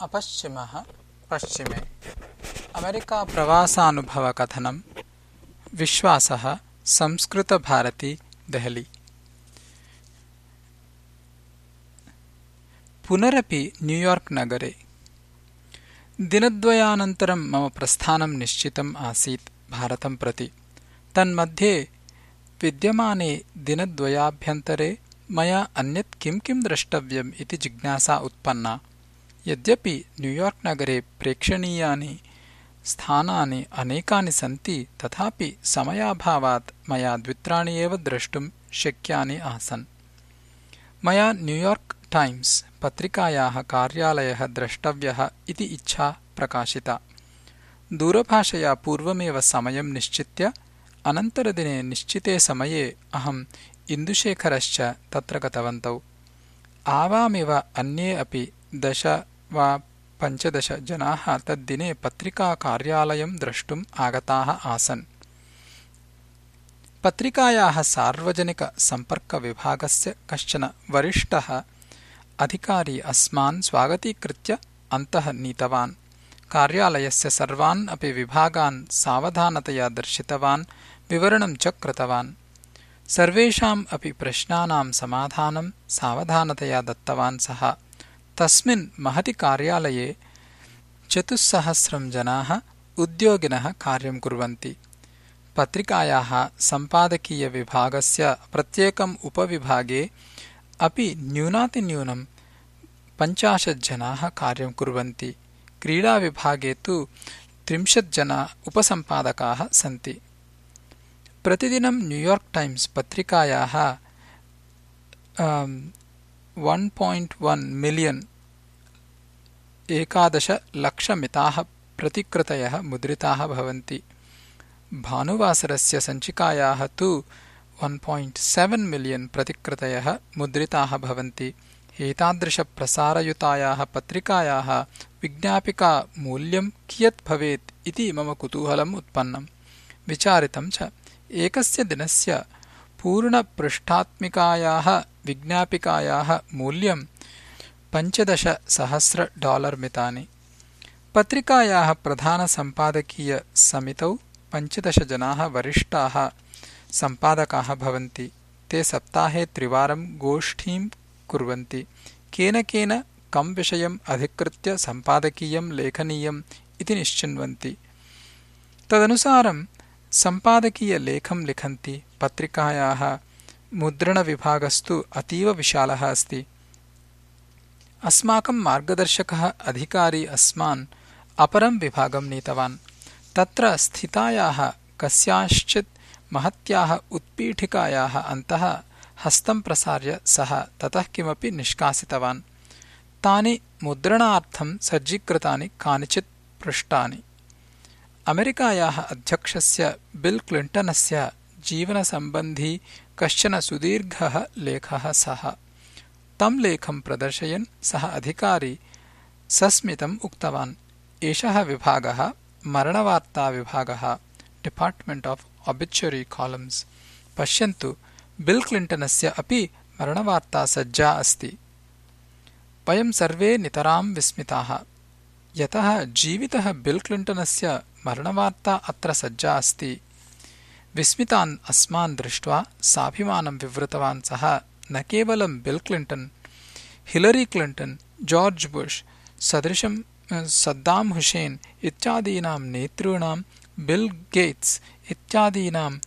अपश्चिमः, पश्चिमे। अमेरिकाप्रवासानुभवकथनं, विश्वासः, संस्कृतभारती, देहली। पुनरपि न्यूयार्क् नगरे। दिनद्वयानन्तरं मम प्रस्थानं निश्चितम् आसीत् भारतं प्रति। तन्मध्ये विद्यमाने दिनद्वयाभ्यन्तरे मया अन्यत् किं किं द्रष्टव्यम् इति जिज्ञासा उत्पन्ना। यद्यपि न्यूयार्क् नगरे प्रेक्षणीयानि स्थानानि अनेकानि सन्ति तथापि समयाभावात् मया द्वित्राणि एव द्रष्टुम् शक्यानि आसन्। मया न्यूयार्क् टैम्स् पत्रिकायाः कार्यालयः द्रष्टव्यः इति इच्छा प्रकाशिता। दूरभाषया पूर्वमेव समयं निश्चित्य अनन्तरदिने निश्चिते समये अहम् इन्दुशेखरश्च तत्र गतवन्तौ। आवामेव अन्ये अपि दश वा पञ्चदश जनाः तद्दिने पत्रिकाकार्यालयं द्रष्टुम् आगताः आसन्। पत्रिकायाः सार्वजनिकसम्पर्कविभागस्य कश्चन वरिष्ठः अधिकारी अस्मान् स्वागतीकृत्य अन्तः नीतवान् कार्यालयस्य सर्वान् अपि विभागान् सावधानतया दर्शितवान् विवरणं च कृतवान्। सर्वेषाम् अपि प्रश्नानां समाधानं सावधानतया दत्तवान् सः तस्मिन् महति कार्यालये चतुस्सहस्रं जनाः उद्योगिनः कार्यं कुर्वन्ति। पत्रिकायाः सम्पादकीयविभागस्य प्रत्येकम् उपविभागे अपि न्यूनातिन्यूनं पञ्चाशज्जनाः कार्यं कुर्वन्ति। क्रीडाविभागे तु त्रिंशज्जना उपसम्पादकाः सन्ति। प्रतिदिनं न्यूयार्क् टैम्स् पत्रिकायाः वन् पायिण्ट् वन् मिलियन् एकादशलक्षमिताः प्रतिकृतयः मुद्रिताः भवन्ति। भानुवासरस्य सञ्चिकायाः तु सेवेन् मिलियन् प्रतिकृतयः मुद्रिताः भवन्ति। एतादृशप्रसारयुतायाः पत्रिकायाः विज्ञापिकामूल्यं कियत् भवेत् इति मम कुतूहलम् उत्पन्नम्। विचारितं च एकस्य दिनस्य पूर्णपृष्ठात्मिकायाः विज्ञापिकायाः मूल्यं पञ्चदशसहस्र डालर् मितानि। पत्रिकायाः प्रधानसम्पादकीयसमितौ पञ्चदशजनाः वरिष्ठाः सम्पादकाः भवन्ति। ते सप्ताहे त्रिवारं गोष्ठीं कुर्वन्ति। केन केन कं विषयम् अधिकृत्य सम्पादकीयं लेखनीयम् इति निश्चिन्वन्ति। तदनुसारं सम्पादकीयलेखं लिखन्ति पत्रिकायाः मुद्रणविभागस्तु अतीव विशालः अस्ति। अस्माकं मार्गदर्शकः अधिकारी अस्मान् अपरं विभागं नीतवान्। तत्र स्थितायाः कस्याश्चित् महत्याः उत्पीठिकायाः अन्तः हस्तं प्रसार्य सः ततः किमपि निष्कासितवान्। तानि मुद्रणार्थं सज्जीकृतानि कानिचित् पृष्टानि अमेरिकायाः अध्यक्षस्य बिल् क्लिण्टनस्य जीवनसम्बन्धी कश्चन सुदीर्घः लेखः सः। तं लेखं प्रदर्शयन् सः अधिकारी सस्मितम् उक्तवान्। एषः विभागः मरणवार्ताविभागः डिपार्ट्मेण्ट् आफ् अबिचुरि कालम्स् पश्यन्तु बिल् क्लिण्टनस्य अपि सज्जा अस्ति। वयं सर्वे नितरां विस्मिताः। यतः जीवितः बिल् क्लिण्टनस्य मरणवार्ता अत्र सज्जा अस्ति विस्मितान् अस्मान् दृष्ट्वा साभिमानं विवृतवान् सः न केवलं Bill Clinton Hillary Clinton George Bush सदृशं सद्दाम् हुसेन् इत्यादीनां नेतॄणां बिल् गेट्स् इत्यादीनाम्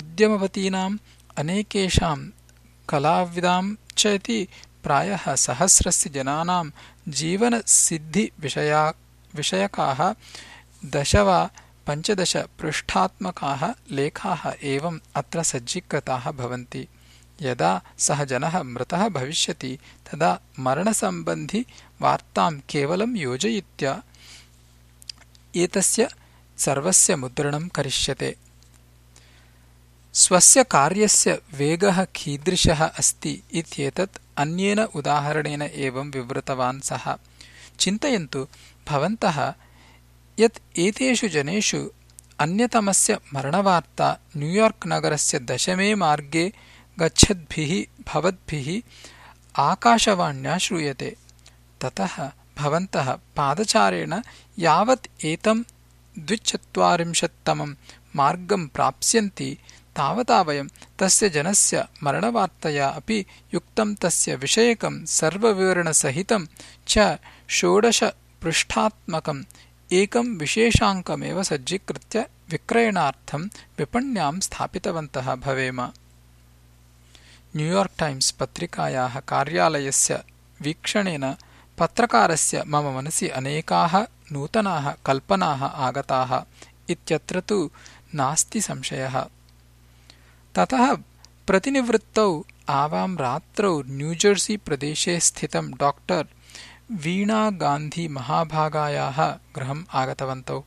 उद्यमपतीनाम् अनेकेषां कलाविदां च इति प्रायः सहस्रस्य जनानां जीवनसिद्धिविषयकाः दश वा पञ्चदशपृष्ठात्मकाः लेखाः एवम् अत्र सज्जीकृताः भवन्ति। यदा सः जनः मृतः भविष्यति तदा मरणसम्बन्धिवार्तां केवलं योजयित्वा एतस्य सर्वस्य मुद्रणं करिष्यते। स्वस्य कार्यस्य वेगः कीदृशः अस्ति इत्येतत् अन्येन उदाहरणेन एवं विवृतवान् सः। चिन्तयन्तु भवन्तः यत् एतेषु जनेषु अन्यतमस्य मरणवार्ता न्यूयार्क् नगरस्य दशमे मार्गे गच्छद्भिः भवद्भिः आकाशवाण्या श्रूयते। ततः भवन्तः पादचारेण यावत् एतम् द्विचत्वारिंशत्तमम् मार्गम् प्राप्स्यन्ति तावता वयम् तस्य जनस्य मरणवार्तया अपि युक्तम् तस्य विषयकम् सर्वविवरणसहितम् च षोडशपृष्ठात्मकम् एकम् विशेषाङ्कमेव सज्जीकृत्य विक्रयणार्थम् विपण्याम् स्थापितवन्तः भवेम। न्यूयार्क् टैम्स् पत्रिकायाः कार्यालयस्य वीक्षणेन पत्रकारस्य मम मनसि अनेकाः नूतनाः कल्पनाः आगताः इत्यत्र तु नास्ति संशयः। ततः प्रतिनिवृत्तौ आवाम् रात्रौ न्यूजर्सी प्रदेशे स्थितम् डाक्टर् वीणागान्धिमहाभागायाः गृहम् आगतवन्तौ।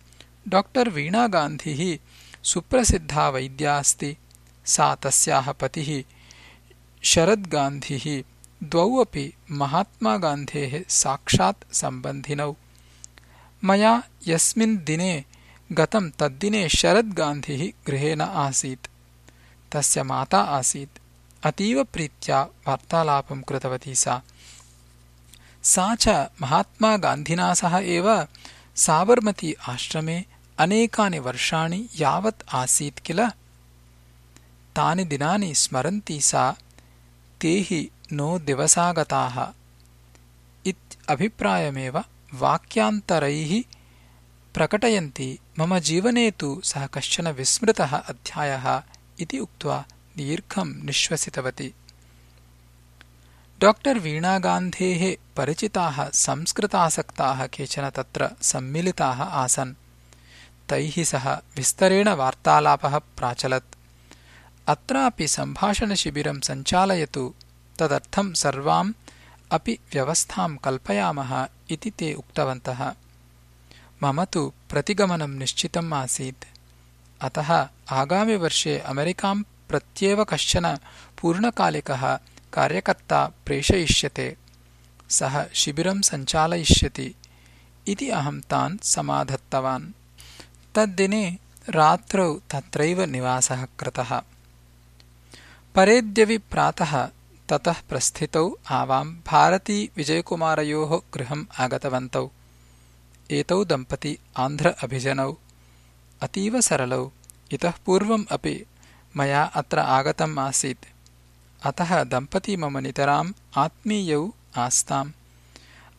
डाक्टर् वीणागान्धिः सुप्रसिद्धा वैद्या अस्ति। सा तस्याः पतिः शरद्गान्धिः द्वौ अपि महात्मागान्धेः साक्षात् सम्बन्धिनौ। मया यस्मिन् दिने गतम् तद्दिने शरद्गान्धिः गृहे न आसीत्। तस्य माता आसीत्। अतीव प्रीत्या वार्तालापम् कृतवती सा। सा च महात्मागान्धिना सह एव साबर्मती आश्रमे अनेकानि वर्षाणि यावत् आसीत् किल? तानि दिनानि स्मरन्ती सा ते हि नो दिवसागताः। इत्यभिप्रायमेव वाक्यान्तरैः प्रकटयन्ति मम जीवने तु सः कश्चन विस्मृतः अध्यायः इति उक्त्वा दीर्घम् निःश्वसितवती डाक्टर् वीणागान्धेः परिचिताः संस्कृतासक्ताः केचन तत्र सम्मिलिताः आसन्। तैः सह विस्तरेण वार्तालापः प्राचलत्। अत्रापि सम्भाषणशिबिरम् सञ्चालयतु। तदर्थम् सर्वाम् अपि व्यवस्थाम् कल्पयामः इति ते उक्तवन्तः। मम तु प्रतिगमनम् निश्चितम् आसीत्। अतः आगामिवर्षे अमेरिकाम् प्रत्येव कश्चन पूर्णकालिकः कार्यकर्ता प्रेषयिष्यते सः शिबिरम् सञ्चालयिष्यति इति अहम् तान् समाधत्तवान्। तद्दिने रात्रौ तत्रैव निवासः कृतः। परेद्यवि प्रातः ततः प्रस्थितौ आवाम् भारती विजयकुमारयोः गृहम् आगतवन्तौ। एतौ दम्पती आन्ध्र अभिजनौ। अतीव सरलौ। इतः पूर्वम् अपि मया अत्र आगतम् आसीत् अतः दम्पती मम नितराम् आत्मीयौ आस्ताम्।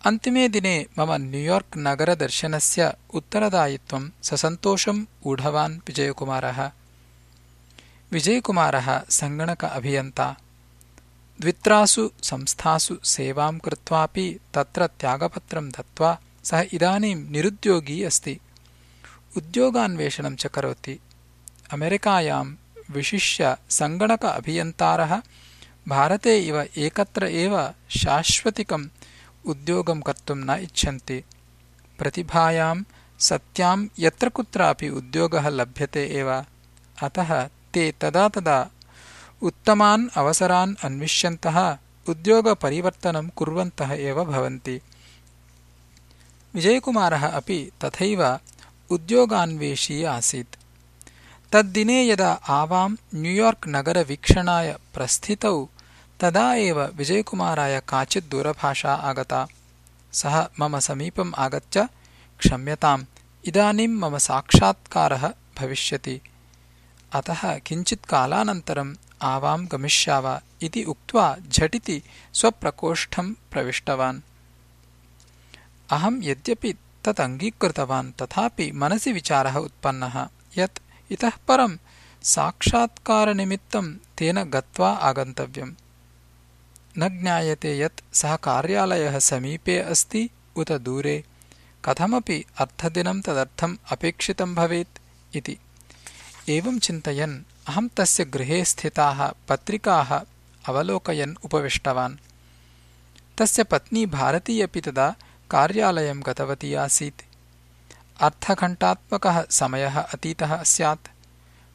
अन्तिमे दिने मम न्यूयार्क् नगरदर्शनस्य उत्तरदायित्वम् ससन्तोषम् ऊढवान् विजयकुमारः। विजयकुमारः सङ्गणक अभियन्ता। द्वित्रासु संस्थासु सेवाम् कृत्वापि तत्र त्यागपत्रम् दत्त्वा सः इदानीम् निरुद्योगी अस्ति। उद्योगान्वेषणम् च करोति। अमेरिकायाम् विशिष्य सङ्गणक अभियन्तारः भारते इव एकत्र एव शाश्वतिकम् उद्योगम् कर्तुम् न इच्छन्ति। प्रतिभायाम् सत्याम् यत्र कुत्रापि उद्योगः लभ्यते एव। अतः ते तदा तदा उत्तमान् अवसरान् अन्विष्यन्तः उद्योगपरिवर्तनम् कुर्वन्तः एव भवन्ति। विजयकुमारः अपि तथैव उद्योगान्वेषी आसीत्। तद्दिने यदा आवाम् न्यूयार्क् नगरवीक्षणाय प्रस्थितौ तदा एव विजयकुमाराय काचित् दूरभाषा आगता। सः मम समीपम् आगत्य क्षम्यताम्। इदानीम् मम साक्षात्कारः भविष्यति। अतः किञ्चित्कालानन्तरम् आवाम् गमिष्याव इति उक्त्वा झटिति स्वप्रकोष्ठम् प्रविष्टवान्। अहम् यद्यपि तत् अङ्गीकृतवान् तथापि मनसि विचारः उत्पन्नः। यत् इतः परम् साक्षात्कारनिमित्तम् तेन गत्वा आगन्तव्यम् न ज्ञायते यत् सः कार्यालयः समीपे अस्ति उत दूरे। कथमपि अर्धदिनम् तदर्थम् अपेक्षितम् भवेत् इति। एवम् चिन्तयन् अहम् तस्य गृहे स्थिताः पत्रिकाः अवलोकयन् उपविष्टवान्। तस्य पत्नी भारती अपि तदा कार्यालयम् गतवती आसीत्। अर्धघण्टात्मकः समयः अतीतः स्यात्।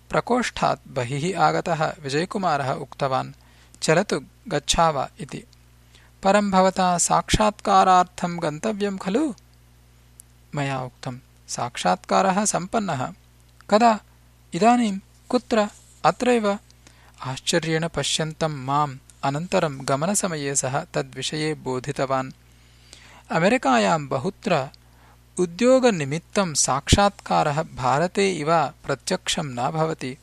प्रकोष्ठात् बहिः आगतः विजयकुमारः उक्तवान्। चलतु गच्छाव इति। परम् भवता साक्षात्कारार्थम् गन्तव्यम् खलु? मया उक्तम् साक्षात्कारः सम्पन्नः। कदा? इदानीम् कुत्र? अत्रैव? आश्चर्येण पश्यन्तम् माम् अनन्तरम् गमनसमये सः तद्विषये बोधितवान्। अमेरिकायां बहुत्र उद्योगनिमित्तं साक्षात्कारः भारते इव प्रत्यक्षं न भवति।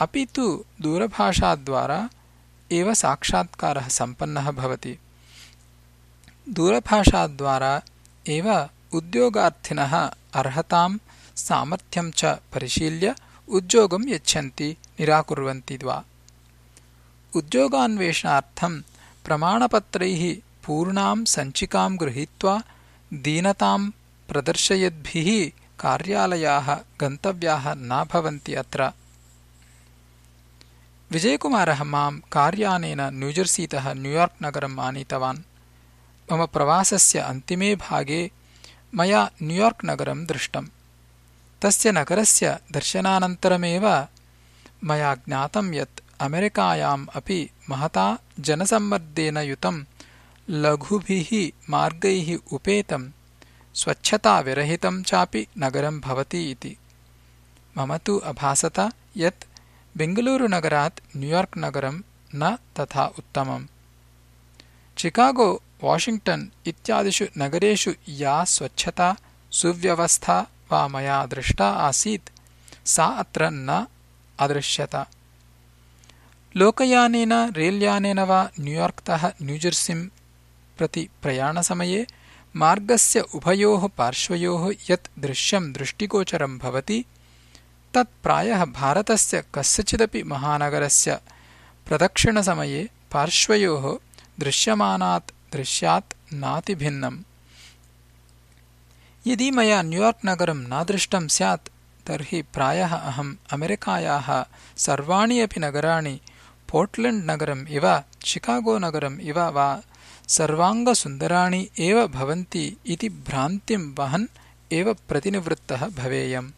अपि तु दूरभाषाद्वारा एव साक्षात्कारः सम्पन्नः भवति। दूरभाषाद्वारा एव उद्योगार्थिनः अर्हतां सामर्थ्यं च परिशील्य उद्योगं यच्छन्ति निराकुर्वन्ति वा उद्योगान्वेषणार्थं प्रमाणपत्रैः पूर्णां सञ्चिकां गृहीत्वा दीनतां प्रदर्शयद्भिः कार्यालयाः गन्तव्याः न भवन्ति अत्र विजयकुमारः मां कार्यानेन न्यूजर्सीतः न्यूयार्क् नगरम् आनीतवान्। मम प्रवासस्य अन्तिमे भागे मया न्यूयार्क् नगरं दृष्टम्। तस्य नगरस्य दर्शनानन्तरमेव मया ज्ञातं यत् अमेरिकायाम् अपि महता जनसम्मर्देन युतं लघुभिः मार्गैः उपेतं स्वच्छताविरहितं चापि नगरं भवति इति। मम तु अभासत यत् बेङ्गलूरुनगरात् न्यूयार्क् नगरं न तथा उत्तमम् चिकागो वाशिङ्ग्टन् इत्यादिषु नगरेषु या स्वच्छता सुव्यवस्था वा मया दृष्टा आसीत् सा अत्र न अदृश्यत लोकयानेन रेल्यानेन वा न्यूयार्क्तः न्यूजर्सिं प्रति प्रयाणसमये मार्गस्य उभयोः पार्श्वयोः यत् दृश्यं दृष्टिगोचरं भवति तत् प्रायः भारतस्य कस्यचिदपि महानगरस्य प्रदक्षिणसमये पार्श्वयोः दृश्यमानात् दृश्यात् नातिभिन्नम्। यदि मया न्यूयार्क् नगरं न दृष्टं स्यात् तर्हि प्रायः अहम् अमेरिकायाः सर्वाणि अपि नगराणि पोर्ट्लेण्ड् नगरम् इव चिकागोनगरम् इव वा सर्वाङ्गसुन्दराणि एव भवन्ति इति भ्रान्तिं वहन् एव प्रतिनिवृत्तः भवेयम्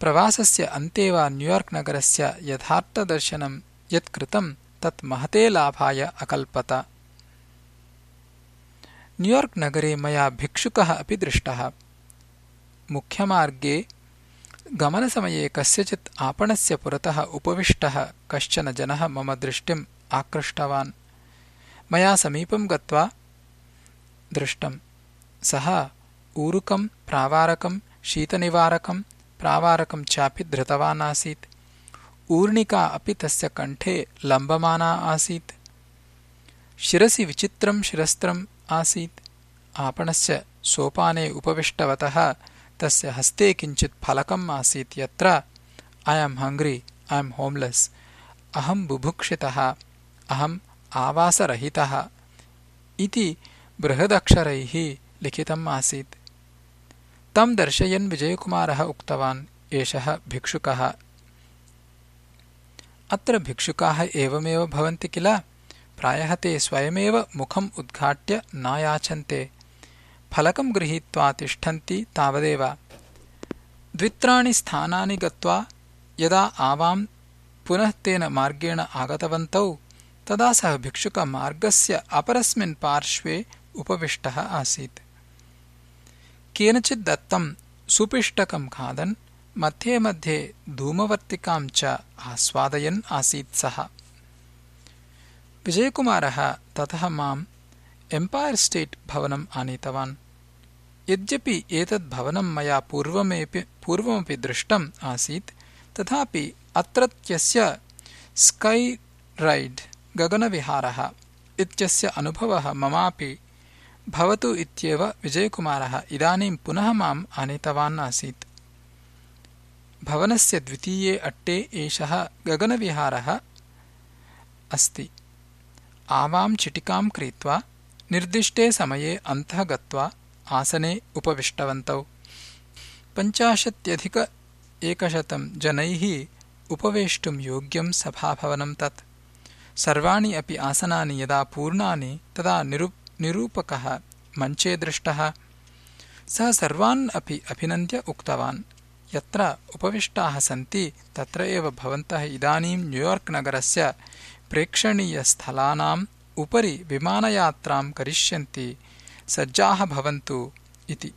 प्रवासस्य अन्ते वा न्यूयार्क् नगरस्य यथार्थदर्शनं यत् कृतं तत् महते लाभाय अकल्पत। न्यूयार्क् नगरे मया भिक्षुकः अपि दृष्टः। मुख्यमार्गे गमनसमये कस्यचित् आपणस्य पुरतः उपविष्टः कश्चन जनः मम दृष्टिम् आकृष्टवान्। मया समीपं गत्वा दृष्टम्। सः ऊरुकं प्रावारकं शीतनिवारकं प्रावारकं चापि धृतवान् आसीत्। ऊर्णिका अपि तस्य कण्ठे लम्बमाना आसीत्। शिरसि विचित्रं शिरस्त्रम् आसीत्। आपणस्य सोपाने उपविष्टवतः तस्य हस्ते किञ्चित् फलकम् आसीत् यत्र I am hungry I am homeless अहम् बुभुक्षितः अहम् आवासरहितः इति बृहदक्षरैः लिखितम् आसीत् तं दर्शयन् विजयकुमारः उक्तवान्, एषः भिक्षुकः। अत्र भिक्षुकाः एवमेव भवन्ति किल? प्रायः ते स्वयमेव मुखम् उद्घाट्य नायाचन्ते। फलकं गृहीत्वा तिष्ठन्ति तावदेव। द्वित्राणि स्थानानि गत्वा यदा आवां पुनः तेन मार्गेण आगतवन्तौ, तदा सः भिक्षुकमार्गस्य अपरस्मिन् पार्श्वे उपविष्टः आसीत्। केनचित् दत्तं सुपिष्टकं खादन् मध्ये मध्ये धूमवर्तिकां च आस्वादयन् आसीत् सः। विजयकुमारः ततः माम् एम्पायर् स्टेट् भवनम् आनीतवान्। यद्यपि एतद् भवनं मया पूर्वमपि दृष्टम् आसीत् तथापि अत्रत्यस्य स्कै रैड् गगनविहारः इत्यस्य अनुभवः ममापि भवतु इत्येव विजयकुमारः इदानीं पुनः माम् आनीतवान् आसीत्। भवनस्य द्वितीये अट्टे एषः गगनविहारः अस्ति। आवां चिटिकां क्रीत्वा निर्दिष्टे समये अन्तः गत्वा आसने उपविष्टवन्तौ। पञ्चाशत्यधिक एकशतं जनैः उपवेष्टुं योग्यं सभाभवनं तत्। सर्वाणि अपि आसनानि यदा पूर्णानि तदा निरूपकः मञ्चे दृष्टः। सः सर्वान् अपि अभिनन्द्य उक्तवान्। यत्र उपविष्टाः सन्ति तत्र एव भवन्तः इदानीं न्यूयार्क् नगरस्य प्रेक्षणीयस्थलानाम् उपरि विमानयात्रां करिष्यन्ति। सज्जाः भवन्तु इति।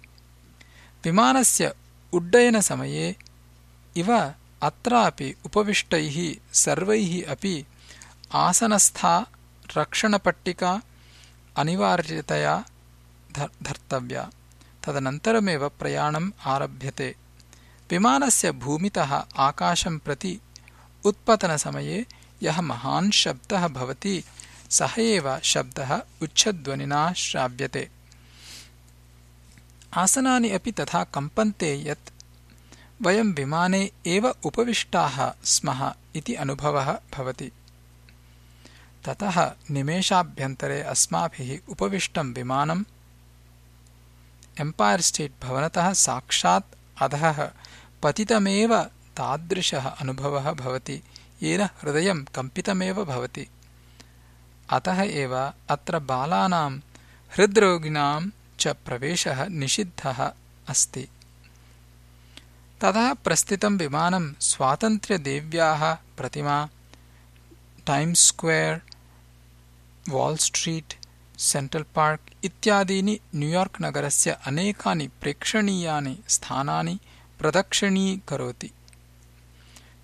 विमानस्य उड्डयनसमये इव अत्रापि उपविष्टैः सर्वैः अपि आसनस्था रक्षणपट्टिका अनिवार्यतया धर्तव्या। तदनन्तरमेव प्रयाणम् आरभ्यते। विमानस्य भूमितः आकाशं प्रति उत्पतनसमये यः महान् शब्दः भवति सः एव शब्दः उच्छध्वनिना श्राव्यते। आसनानि अपि तथा कम्पन्ते यत् वयं विमाने एव उपविष्टाः स्मः इति अनुभवः भवति ततः निमेषाभ्यन्तरे अस्माभिः उपविष्टं विमानम् एम्पायर् स्टेट् भवनतः साक्षात् अधः पतितमेव तादृशः अनुभवः भवति येन हृदयं कम्पितमेव भवति। अतः एव अत्र बालानां हृद्रोगिणां च प्रवेशः निषिद्धः अस्ति। ततः प्रस्थितं विमानं स्वातन्त्र्यदेव्याः प्रतिमा Times Square Wall Street Central Park इत्यादीनि न्यूयार्क् नगरस्य अनेकानि प्रेक्षणीयानि स्थानानि प्रदक्षिणीकरोति।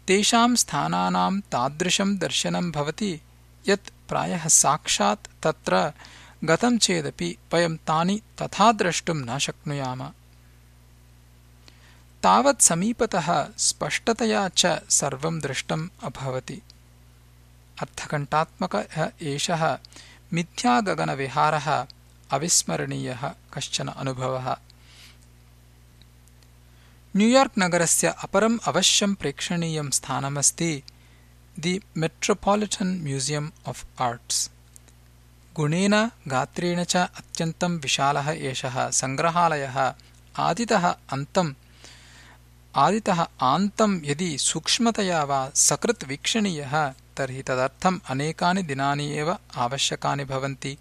तेषां स्थानानां तादृशं दर्शनं भवति यत् प्रायः साक्षात् तत्र गतं चेदपि वयं तानि तथा द्रष्टुं न शक्नुयाम। तावत् समीपतः स्पष्टतया च सर्वं दृष्टम् अभवति अर्धघण्टात्मकः एषः मिथ्यागगनविहारः अविस्मरणीयः कश्चन अनुभवः। न्यूयार्क् नगरस्य अपरम् अवश्यं प्रेक्षणीयं स्थानमस्ति दि मेट्रोपालिटन् गात्रेण च अत्यन्तं विशालः एषः सङ्ग्रहालयः। आदितः अन्तम् आदितः आन्तं यदि सूक्ष्मतया वा सकृत् वीक्षणीयः तर्हि तदर्थम् अनेकानि दिनानि एव आवश्यकानि भवन्ति।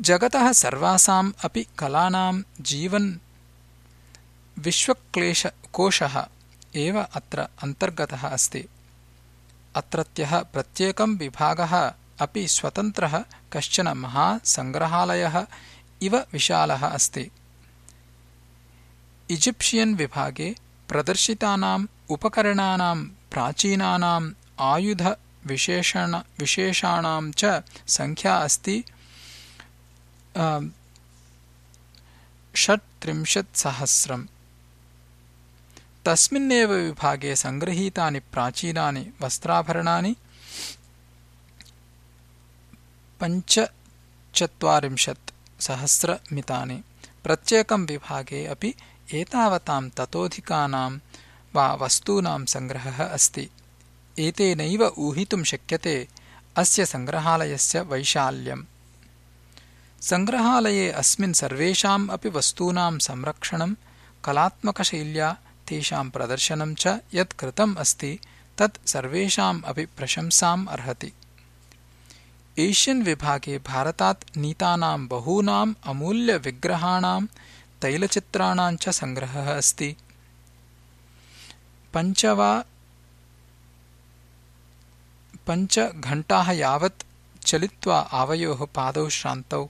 जगतः सर्वासाम् अपि कलानां जीवन् विश्वक्लेशकोशः एव अत्र अन्तर्गतः अस्ति। अत्रत्यः प्रत्येकं विभागः अपि स्वतन्त्रः कश्चन महासङ्ग्रहालयः इव विशालः अस्ति। इजिप्शियन् विभागे प्रदर्शितानाम् उपकरणानां प्राचीनानाम् आयुधविशेषाणां च सङ्ख्या अस्ति। षट्त्रिंशत्सहस्रम्। तस्मिन्नेव विभागे सङ्गृहीतानि प्राचीनानि वस्त्राभरणानि। पञ्चचत्वारिंशत् सहस्रमितानि प्रत्येकं विभागे अपि एतावतां ततोऽधिकानां वा वस्तूनां सङ्ग्रहः अस्ति एतेनैव ऊहितुं शक्यते अस्य सङ्ग्रहालयस्य वैशाल्यम्। सङ्ग्रहालये अस्मिन् सर्वेषाम् अपि वस्तूनां संरक्षणं कलात्मकशैल्या तेषां प्रदर्शनं च यत् कृतम् अस्ति तत् सर्वेषाम् अपि प्रशंसाम् अर्हति। एष्यन् विभागे भारतात् नीतानां बहूनाम् अमूल्यविग्रहाणां तैलचित्राणां च सङ्ग्रहः अस्ति। पञ्च वा पञ्चघण्टाः यावत् चलित्वा आवयोः पादौ श्रान्तौ।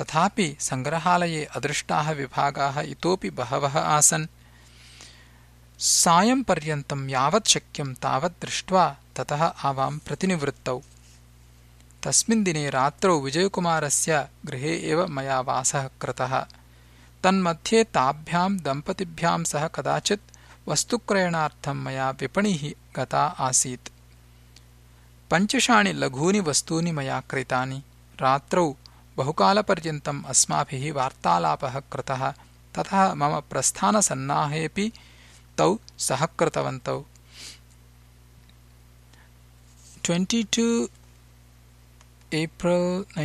तथापि सङ्ग्रहालये अदृष्टाः विभागाः इतोपि बहवः आसन्। सायंपर्यन्तं यावत् शक्यं तावत् दृष्ट्वा ततः आवां प्रतिनिवृत्तौ। तस्मिन् दिने रात्रौ विजयकुमारस्य गृहे एव मया वासः कृतः। तन्मध्ये ताभ्यां दम्पतिभ्यां सह कदाचित् वस्तुक्रयणार्थं मया विपणिः गता आसीत् पञ्चशाणि लघूनि वस्तूनि मया क्रीतानि। रात्रौ बहुकालपर्यन्तम् अस्माभिः वार्तालापः कृतः। ततः मम प्रस्थानसन्नाहेऽपि तौ सहकृतवन्तौ ट्वेण्टि टु एप्रिल्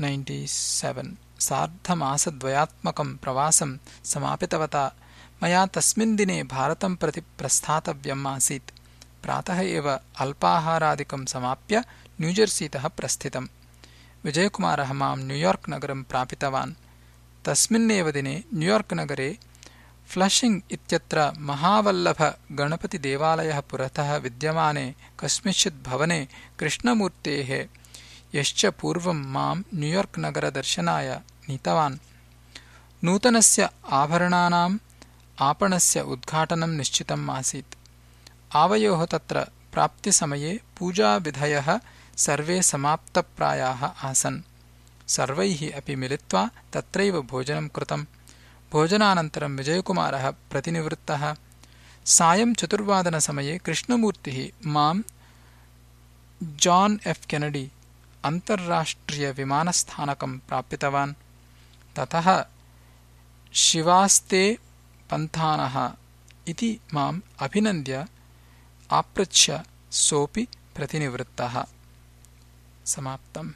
नैन्टीन् सार्धमासद्वयात्मकं प्रवासं समापितवता। मया तस्मिन् दिने भारतं प्रति प्रस्थातव्यम् आसीत् प्रातः एव अल्पाहारादिकं समाप्य न्यूजर्सीतः प्रस्थितम्। विजयकुमारः मां न्यूयार्क् नगरं प्रापितवान्। तस्मिन्नेव दिने न्यूयार्क् नगरे फ्लशिङ्ग् इत्यत्र महावल्लभगणपतिदेवालयः पुरतः विद्यमाने कस्मिंश्चित् भवने कृष्णमूर्तेः यश्च पूर्वं मां न्यूयार्क् नगरदर्शनाय नीतवान्। नूतनस्य आभरणानाम् आपणस्य उद्घाटनं निश्चितम् आसीत् आवयोः तत्र प्राप्तिसमये पूजाविधयः सर्वे समाप्तप्रायाः आसन्। सर्वैः अपि मिलित्वा तत्रैव भोजनं कृतम्। भोजनानन्तरं विजयकुमारः प्रतिनिवृत्तः। सायं चतुर्वादनसमये कृष्णमूर्तिः माम् जान् एफ् केनडी अन्तर्राष्ट्रियविमानस्थानकं प्रापितवान्। ततः शिवास्ते पन्थानः इति माम् अभिनन्द्य आपृच्छ्य सोऽपि प्रतिनिवृत्तः। समाप्तम्